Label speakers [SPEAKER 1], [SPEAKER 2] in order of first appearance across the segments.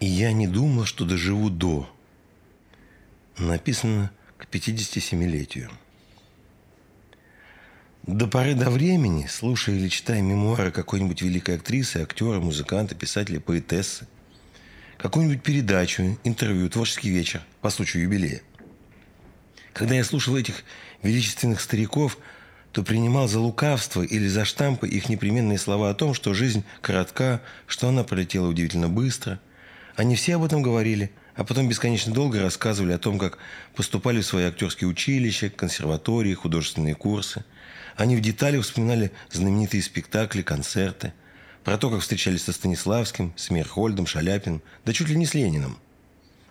[SPEAKER 1] И я не думал, что доживу до. Написано к 57-летию. До поры до времени, слушая или читая мемуары какой-нибудь великой актрисы, актера, музыканта, писателя, поэтессы, какую-нибудь передачу, интервью, творческий вечер по случаю юбилея. Когда я слушал этих величественных стариков, то принимал за лукавство или за штампы их непременные слова о том, что жизнь коротка, что она пролетела удивительно быстро. Они все об этом говорили, а потом бесконечно долго рассказывали о том, как поступали в свои актерские училища, консерватории, художественные курсы. Они в деталях вспоминали знаменитые спектакли, концерты – про то, как встречались со Станиславским, с Мерхольдом, Шаляпиным, да чуть ли не с Лениным.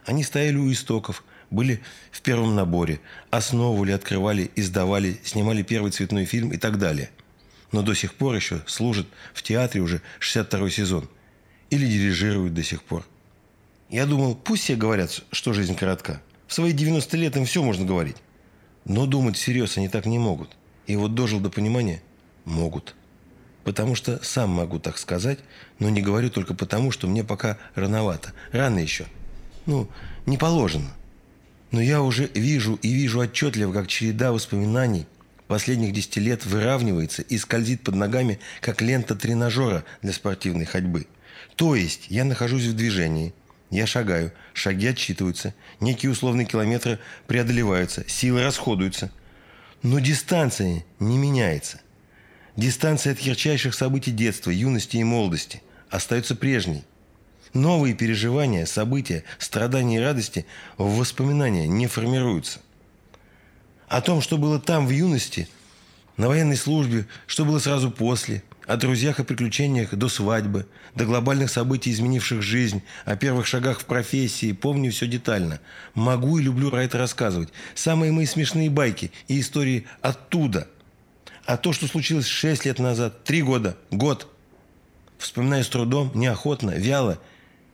[SPEAKER 1] Они стояли у истоков, были в первом наборе, основывали, открывали, издавали, снимали первый цветной фильм и так далее. Но до сих пор еще служат в театре уже 62-й сезон. Или дирижируют до сих пор. Я думал, пусть все говорят, что жизнь коротка. В свои 90 лет им все можно говорить. Но думать всерьез они так не могут. И вот дожил до понимания – могут потому что сам могу так сказать, но не говорю только потому, что мне пока рановато. Рано еще. Ну, не положено. Но я уже вижу и вижу отчетливо, как череда воспоминаний последних десяти лет выравнивается и скользит под ногами, как лента тренажера для спортивной ходьбы. То есть я нахожусь в движении, я шагаю, шаги отсчитываются, некие условные километры преодолеваются, силы расходуются. Но дистанция не меняется. Дистанция от ярчайших событий детства, юности и молодости остается прежней. Новые переживания, события, страдания и радости в воспоминания не формируются. О том, что было там в юности, на военной службе, что было сразу после, о друзьях и приключениях до свадьбы, до глобальных событий, изменивших жизнь, о первых шагах в профессии, помню все детально. Могу и люблю про это рассказывать. Самые мои смешные байки и истории оттуда – а то, что случилось шесть лет назад, три года, год, вспоминаю с трудом, неохотно, вяло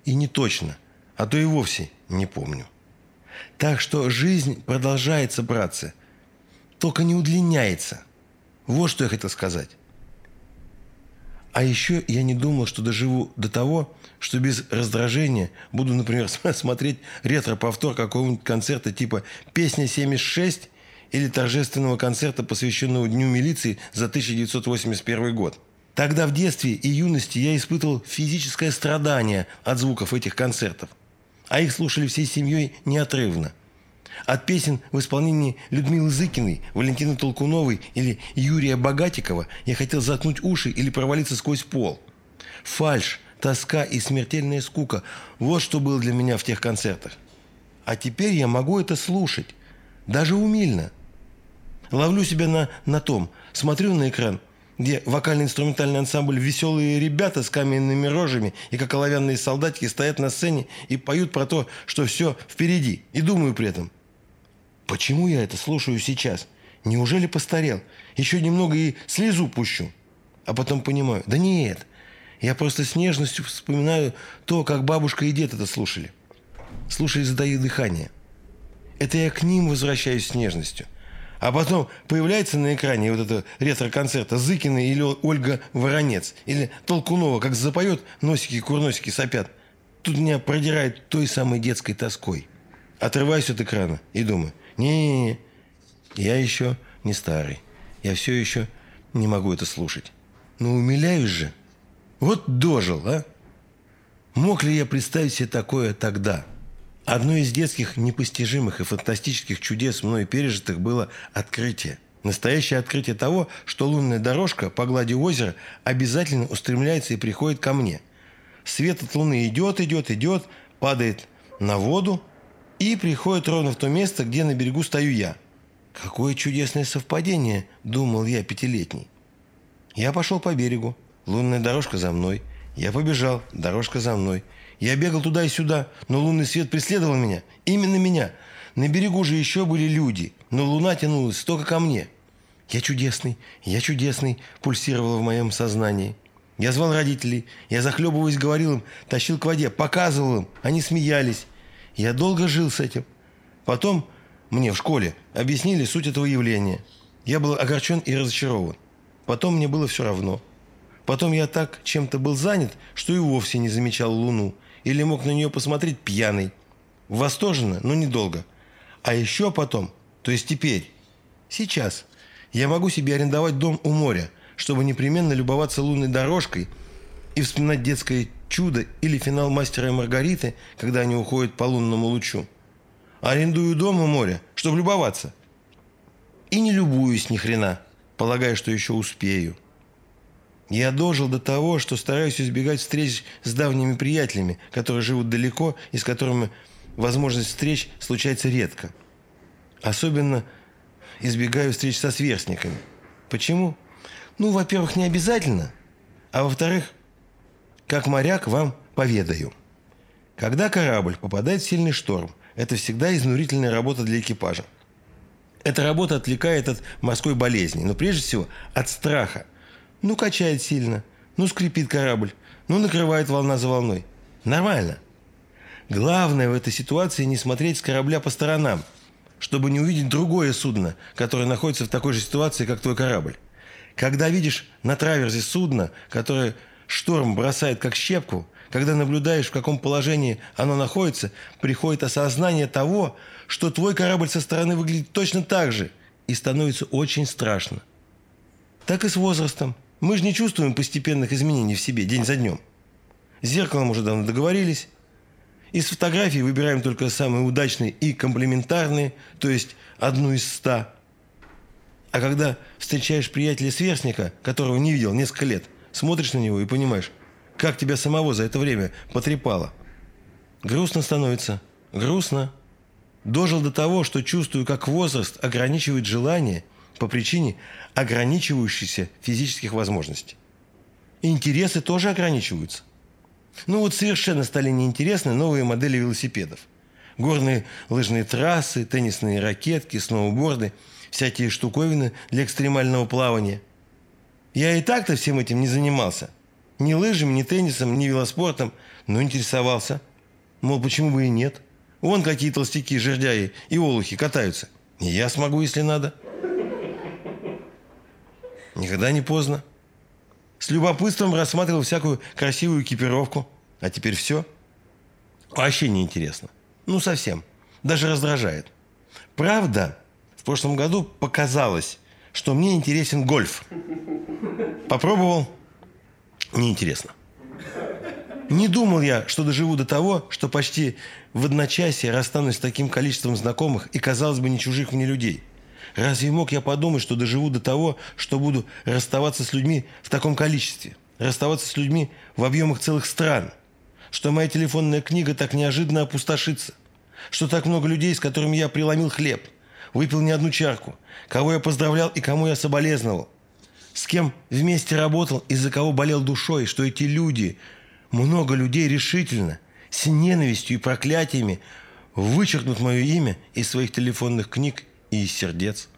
[SPEAKER 1] и не точно, а то и вовсе не помню. Так что жизнь продолжается, братцы, только не удлиняется. Вот что я хотел сказать. А еще я не думал, что доживу до того, что без раздражения буду, например, смотреть ретро-повтор какого-нибудь концерта типа «Песня 76» или торжественного концерта, посвященного Дню милиции за 1981 год. Тогда в детстве и юности я испытывал физическое страдание от звуков этих концертов. А их слушали всей семьей неотрывно. От песен в исполнении Людмилы Зыкиной, Валентины Толкуновой или Юрия Богатикова я хотел заткнуть уши или провалиться сквозь пол. Фальш, тоска и смертельная скука – вот что было для меня в тех концертах. А теперь я могу это слушать, даже умильно – Ловлю себя на, на том. Смотрю на экран, где вокально-инструментальный ансамбль «Веселые ребята» с каменными рожами и как оловянные солдатики стоят на сцене и поют про то, что все впереди. И думаю при этом, почему я это слушаю сейчас? Неужели постарел? Еще немного и слезу пущу. А потом понимаю, да нет, я просто с нежностью вспоминаю то, как бабушка и дед это слушали. Слушали, задаю дыхание. Это я к ним возвращаюсь с нежностью. А потом появляется на экране вот это ретро-концерта Зыкина или Ольга Воронец. Или Толкунова, как запоет, носики и курносики сопят. Тут меня продирает той самой детской тоской. Отрываюсь от экрана и думаю, не-не-не, я еще не старый. Я все еще не могу это слушать. Но умиляюсь же. Вот дожил, а? Мог ли я представить себе такое тогда? Одно из детских непостижимых и фантастических чудес мной пережитых было открытие. Настоящее открытие того, что лунная дорожка по глади озера обязательно устремляется и приходит ко мне. Свет от луны идет, идет, идет, падает на воду и приходит ровно в то место, где на берегу стою я. Какое чудесное совпадение, думал я пятилетний. Я пошел по берегу, лунная дорожка за мной. Я побежал, дорожка за мной. Я бегал туда и сюда, но лунный свет преследовал меня. Именно меня. На берегу же еще были люди, но луна тянулась только ко мне. «Я чудесный, я чудесный», – пульсировало в моем сознании. Я звал родителей, я захлебываясь говорил им, тащил к воде, показывал им, они смеялись. Я долго жил с этим. Потом мне в школе объяснили суть этого явления. Я был огорчен и разочарован. Потом мне было все равно. Потом я так чем-то был занят, что и вовсе не замечал луну или мог на нее посмотреть пьяный. Восторженно, но недолго. А еще потом, то есть теперь, сейчас, я могу себе арендовать дом у моря, чтобы непременно любоваться лунной дорожкой и вспоминать детское чудо или финал «Мастера и Маргариты», когда они уходят по лунному лучу. Арендую дом у моря, чтобы любоваться. И не любуюсь ни хрена, полагая, что еще успею. Я дожил до того, что стараюсь избегать встреч с давними приятелями, которые живут далеко и с которыми возможность встреч случается редко. Особенно избегаю встреч со сверстниками. Почему? Ну, во-первых, не обязательно. А во-вторых, как моряк вам поведаю. Когда корабль попадает в сильный шторм, это всегда изнурительная работа для экипажа. Эта работа отвлекает от морской болезни, но прежде всего от страха. Ну, качает сильно, ну, скрипит корабль, ну, накрывает волна за волной. Нормально. Главное в этой ситуации не смотреть с корабля по сторонам, чтобы не увидеть другое судно, которое находится в такой же ситуации, как твой корабль. Когда видишь на траверзе судно, которое шторм бросает как щепку, когда наблюдаешь, в каком положении оно находится, приходит осознание того, что твой корабль со стороны выглядит точно так же, и становится очень страшно. Так и с возрастом. Мы же не чувствуем постепенных изменений в себе день за днем. С зеркалом уже давно договорились. Из фотографий выбираем только самые удачные и комплементарные, то есть одну из ста. А когда встречаешь приятеля-сверстника, которого не видел несколько лет, смотришь на него и понимаешь, как тебя самого за это время потрепало. Грустно становится. Грустно. Дожил до того, что чувствую, как возраст ограничивает желание по причине ограничивающихся физических возможностей. Интересы тоже ограничиваются. Ну вот совершенно стали неинтересны новые модели велосипедов. Горные лыжные трассы, теннисные ракетки, сноуборды, всякие штуковины для экстремального плавания. Я и так-то всем этим не занимался. Ни лыжами, ни теннисом, ни велоспортом, но интересовался. Мол, почему бы и нет? Вон какие толстяки, жердяи и олухи катаются. И я смогу, если надо. Никогда не поздно. С любопытством рассматривал всякую красивую экипировку. А теперь все? Вообще не интересно. Ну, совсем. Даже раздражает. Правда, в прошлом году показалось, что мне интересен гольф. Попробовал. Неинтересно. Не думал я, что доживу до того, что почти в одночасье расстанусь с таким количеством знакомых и, казалось бы, не чужих мне людей – Разве мог я подумать, что доживу до того, что буду расставаться с людьми в таком количестве? Расставаться с людьми в объемах целых стран? Что моя телефонная книга так неожиданно опустошится? Что так много людей, с которыми я преломил хлеб, выпил не одну чарку, кого я поздравлял и кому я соболезновал? С кем вместе работал и за кого болел душой, что эти люди, много людей решительно, с ненавистью и проклятиями вычеркнут мое имя из своих телефонных книг и из сердец.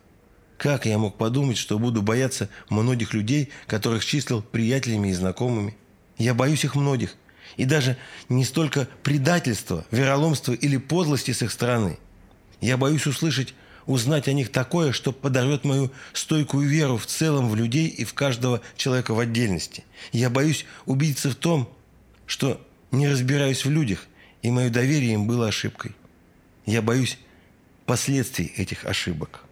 [SPEAKER 1] Как я мог подумать, что буду бояться многих людей, которых числил приятелями и знакомыми? Я боюсь их многих. И даже не столько предательства, вероломства или подлости с их стороны. Я боюсь услышать, узнать о них такое, что подорвет мою стойкую веру в целом в людей и в каждого человека в отдельности. Я боюсь убедиться в том, что не разбираюсь в людях, и мое доверие им было ошибкой. Я боюсь последствий этих ошибок.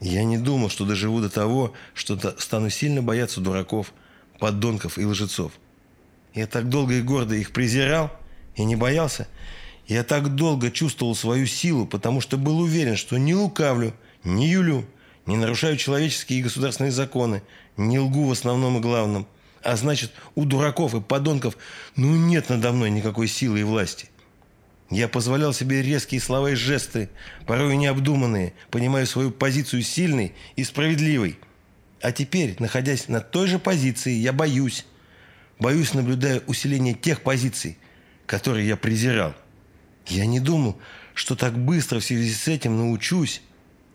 [SPEAKER 1] Я не думал, что доживу до того, что стану сильно бояться дураков, подонков и лжецов. Я так долго и гордо их презирал и не боялся. Я так долго чувствовал свою силу, потому что был уверен, что не лукавлю, не юлю, не нарушаю человеческие и государственные законы, не лгу в основном и главном. А значит, у дураков и подонков ну нет надо мной никакой силы и власти. Я позволял себе резкие слова и жесты, порой необдуманные, понимая свою позицию сильной и справедливой. А теперь, находясь на той же позиции, я боюсь. Боюсь, наблюдая усиление тех позиций, которые я презирал. Я не думал, что так быстро в связи с этим научусь.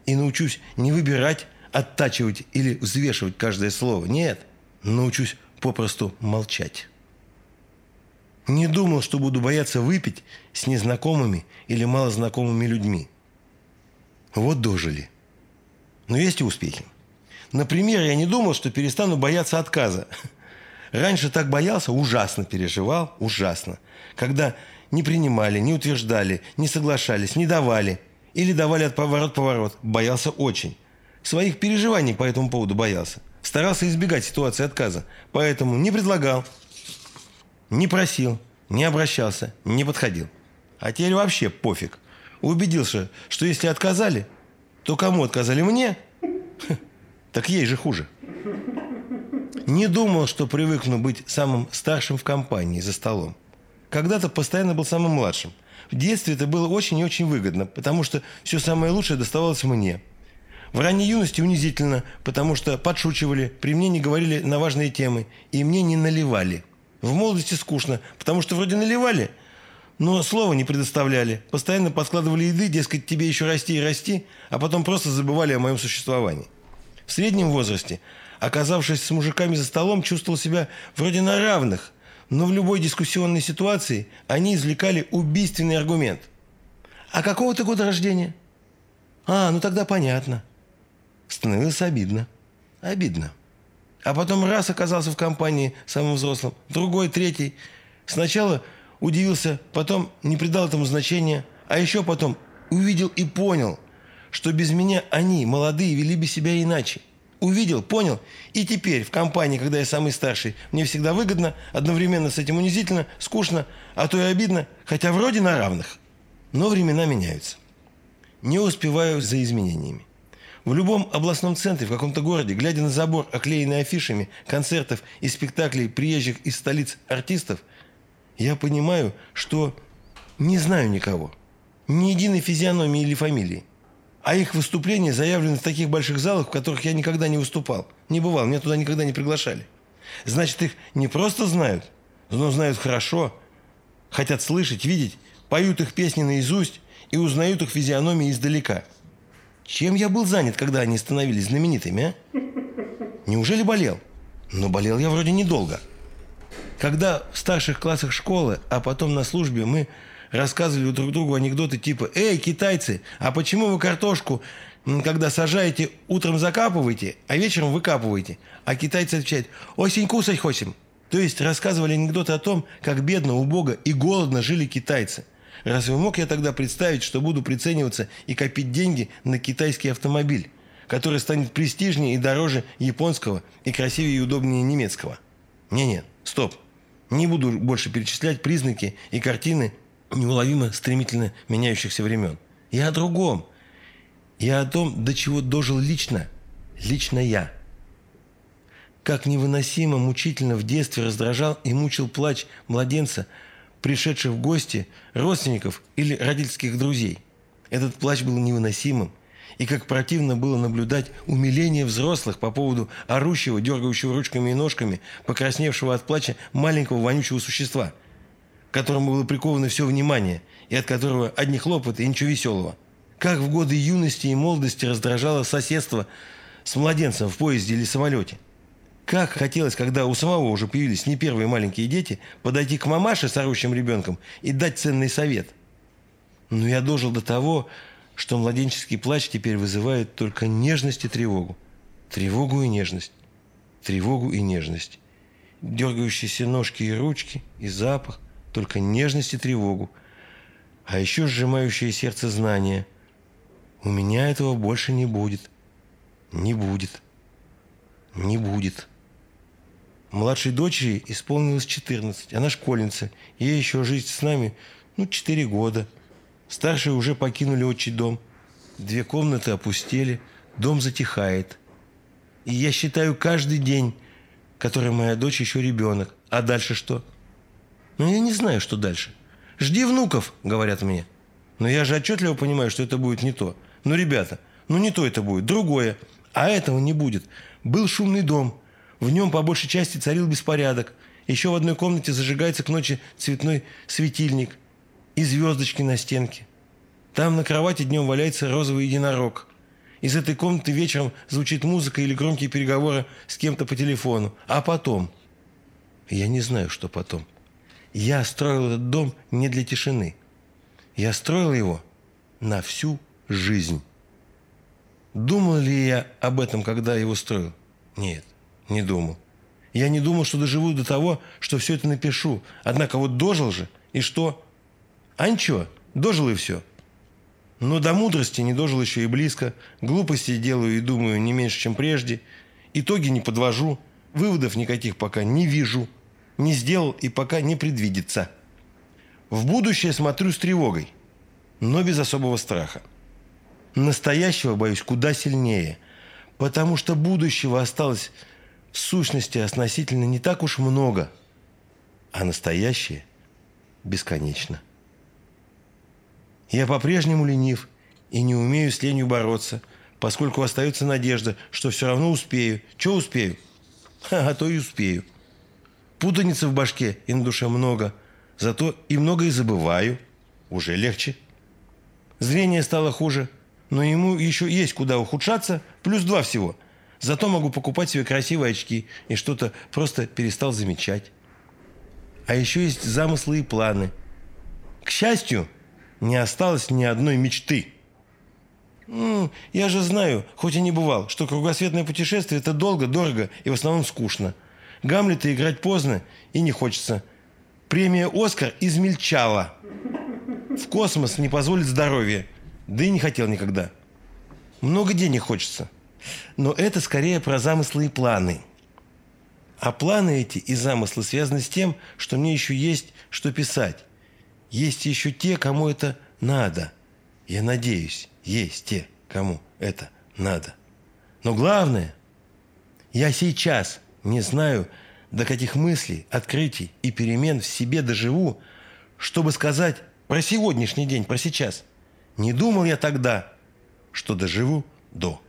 [SPEAKER 1] И научусь не выбирать, оттачивать или взвешивать каждое слово. Нет, научусь попросту молчать. Не думал, что буду бояться выпить с незнакомыми или малознакомыми людьми. Вот дожили. Но есть и успехи. Например, я не думал, что перестану бояться отказа. Раньше так боялся, ужасно переживал, ужасно. Когда не принимали, не утверждали, не соглашались, не давали. Или давали от поворот-поворот. Боялся очень. Своих переживаний по этому поводу боялся. Старался избегать ситуации отказа. Поэтому не предлагал, не просил, не обращался, не подходил. А теперь вообще пофиг. Убедился, что если отказали, то кому отказали мне? Так ей же хуже. Не думал, что привыкну быть самым старшим в компании за столом. Когда-то постоянно был самым младшим. В детстве это было очень и очень выгодно, потому что все самое лучшее доставалось мне. В ранней юности унизительно, потому что подшучивали, при мне не говорили на важные темы, и мне не наливали. В молодости скучно, потому что вроде наливали, но слова не предоставляли. Постоянно подкладывали еды, дескать, тебе еще расти и расти, а потом просто забывали о моем существовании. В среднем возрасте, оказавшись с мужиками за столом, чувствовал себя вроде на равных, но в любой дискуссионной ситуации они извлекали убийственный аргумент. «А какого ты года рождения?» «А, ну тогда понятно». Становилось обидно. Обидно. А потом раз оказался в компании самым взрослым, другой, третий. Сначала удивился, потом не придал этому значения, а еще потом увидел и понял, что без меня они, молодые, вели бы себя иначе. Увидел, понял, и теперь в компании, когда я самый старший, мне всегда выгодно, одновременно с этим унизительно, скучно, а то и обидно, хотя вроде на равных. Но времена меняются. Не успеваю за изменениями. В любом областном центре, в каком-то городе, глядя на забор, оклеенный афишами концертов и спектаклей приезжих из столиц артистов, я понимаю, что не знаю никого. Ни единой физиономии или фамилии. А их выступления заявлены в таких больших залах, в которых я никогда не выступал. Не бывал, меня туда никогда не приглашали. Значит, их не просто знают, но знают хорошо, хотят слышать, видеть, поют их песни наизусть и узнают их физиономии издалека – чем я был занят, когда они становились знаменитыми, а? Неужели болел? Но болел я вроде недолго. Когда в старших классах школы, а потом на службе мы рассказывали друг другу анекдоты типа «Эй, китайцы, а почему вы картошку, когда сажаете, утром закапываете, а вечером выкапываете?» А китайцы отвечают «Осень кусать хотим». То есть рассказывали анекдоты о том, как бедно, убого и голодно жили китайцы. Разве мог я тогда представить, что буду прицениваться и копить деньги на китайский автомобиль, который станет престижнее и дороже японского и красивее и удобнее немецкого? Не-нет, стоп. Не буду больше перечислять признаки и картины неуловимо стремительно меняющихся времен. Я о другом. Я о том, до чего дожил лично. Лично я. Как невыносимо, мучительно в детстве раздражал и мучил плач младенца – пришедших в гости родственников или родительских друзей. Этот плач был невыносимым, и как противно было наблюдать умиление взрослых по поводу орущего, дергающего ручками и ножками, покрасневшего от плача маленького вонючего существа, к которому было приковано все внимание, и от которого одни хлопоты и ничего веселого. Как в годы юности и молодости раздражало соседство с младенцем в поезде или самолете – как хотелось, когда у самого уже появились не первые маленькие дети, подойти к мамаше с орущим ребенком и дать ценный совет. Но я дожил до того, что младенческий плач теперь вызывает только нежность и тревогу. Тревогу и нежность. Тревогу и нежность. Дергающиеся ножки и ручки, и запах. Только нежность и тревогу. А еще сжимающее сердце знание. У меня этого больше не будет. Не будет. Не будет. Младшей дочери исполнилось 14. Она школьница. Ей еще жить с нами, ну, 4 года. Старшие уже покинули отчий дом. Две комнаты опустели. Дом затихает. И я считаю каждый день, который моя дочь еще ребенок. А дальше что? Ну, я не знаю, что дальше. «Жди внуков», — говорят мне. Но я же отчетливо понимаю, что это будет не то. Ну, ребята, ну не то это будет, другое. А этого не будет. Был шумный дом. В нем по большей части царил беспорядок. Еще в одной комнате зажигается к ночи цветной светильник и звездочки на стенке. Там на кровати днем валяется розовый единорог. Из этой комнаты вечером звучит музыка или громкие переговоры с кем-то по телефону. А потом? Я не знаю, что потом. Я строил этот дом не для тишины. Я строил его на всю жизнь. Думал ли я об этом, когда его строил? Нет не думал. Я не думал, что доживу до того, что все это напишу. Однако вот дожил же. И что? А ничего, дожил и все. Но до мудрости не дожил еще и близко. Глупости делаю и думаю не меньше, чем прежде. Итоги не подвожу. Выводов никаких пока не вижу. Не сделал и пока не предвидится. В будущее смотрю с тревогой, но без особого страха. Настоящего боюсь куда сильнее, потому что будущего осталось в сущности относительно не так уж много, а настоящее бесконечно. Я по-прежнему ленив и не умею с ленью бороться, поскольку остается надежда, что все равно успею. Че успею? А то и успею. Путаницы в башке и на душе много – Зато и многое забываю. Уже легче. Зрение стало хуже, но ему еще есть куда ухудшаться, плюс два всего. Зато могу покупать себе красивые очки и что-то просто перестал замечать. А еще есть замыслы и планы. К счастью, не осталось ни одной мечты. Я же знаю, хоть и не бывал, что кругосветное путешествие – это долго, дорого и в основном скучно. Гамлета играть поздно и не хочется. Премия «Оскар» измельчала. В космос не позволит здоровье. Да и не хотел никогда. Много денег хочется. Но это скорее про замыслы и планы. А планы эти и замыслы связаны с тем, что мне еще есть что писать. Есть еще те, кому это надо. Я надеюсь, есть те, кому это надо. Но главное, я сейчас не знаю, до каких мыслей, открытий и перемен в себе доживу, чтобы сказать про сегодняшний день, про сейчас. Не думал я тогда, что доживу до.